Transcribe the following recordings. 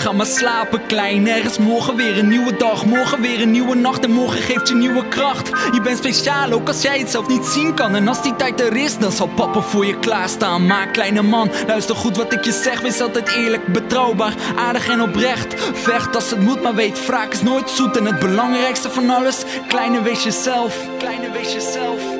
ga maar slapen klein. Er is morgen weer een nieuwe dag, morgen weer een nieuwe nacht. En morgen geeft je nieuwe kracht. Je bent speciaal, ook als jij het zelf niet zien kan. En als die tijd er is, dan zal papa voor je klaarstaan. Maar kleine man, luister goed wat ik je zeg. Wees altijd eerlijk, betrouwbaar, aardig en oprecht. Vecht als het moet, maar weet, wraak is nooit zoet. En het belangrijkste van alles, kleine wees jezelf. Kleine wees jezelf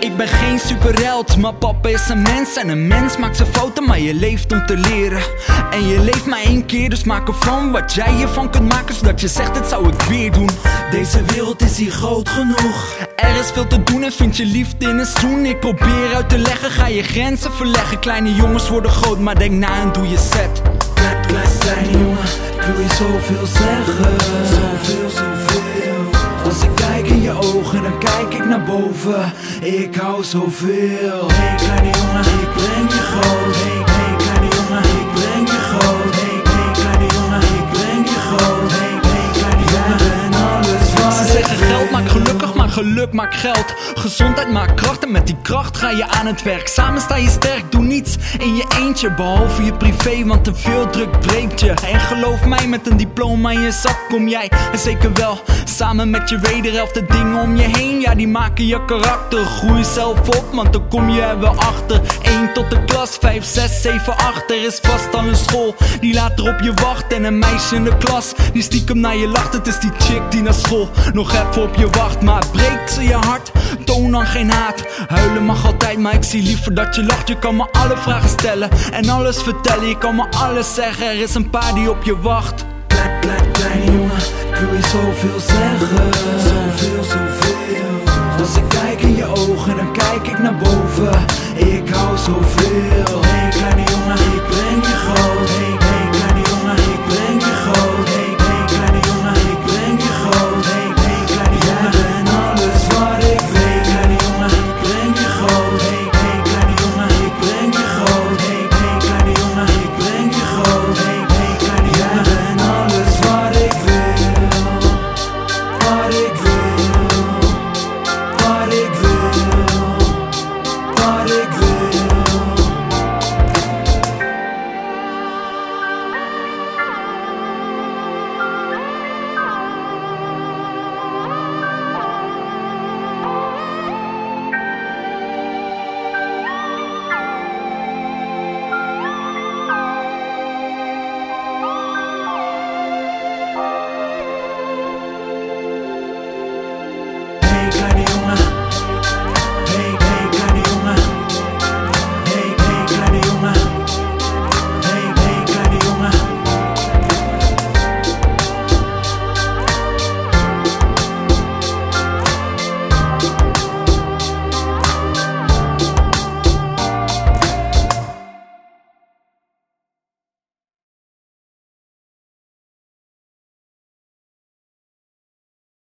ik ben geen superheld, maar papa is een mens. En een mens maakt zijn fouten, maar je leeft om te leren. En je leeft maar één keer, dus maak ervan wat jij ervan kunt maken. Zodat je zegt, het zou ik weer doen. Deze wereld is hier groot genoeg. Er is veel te doen en vind je liefde in een zoen Ik probeer uit te leggen, ga je grenzen verleggen. Kleine jongens worden groot, maar denk na en doe je set Klein, klein, kleine jongen, ik wil je zoveel zeggen. Zoveel, zoveel boven. Ik hou zoveel. Hey kleine jongen, ik breng je groot. Hey, hey kleine jongen, ik breng je groot. Hey, hey kleine jongen, ik breng je groot. Hey, hey kleine jongen, bent alles wat Ze zeggen geld maakt gelukkig, geluk maakt geld. Gezondheid maakt kracht en met die kracht ga je aan het werk. Samen sta je sterk, doe niets in je eentje. Behalve je privé, want te veel druk breekt je. En geloof mij, met een diploma in je zak kom jij. En zeker wel, samen met je wederhelft de dingen om je heen. Ja, die maken je karakter. Groei zelf op, want dan kom je er wel achter. 1 tot de klas, 5, 6, 7, 8. Er is vast al een school die later op je wacht. En een meisje in de klas die stiekem naar je lacht. Het is die chick die naar school nog even op je wacht. Maar breekt ze je hart, toon dan geen haat. Huilen mag altijd, maar ik zie liever dat je lacht. Je kan me alle vragen stellen en alles vertellen. Je kan me alles zeggen, er is een paar die op je wacht. Klein, klein, kleine jongen, ik wil je zoveel zeggen Zoveel, zoveel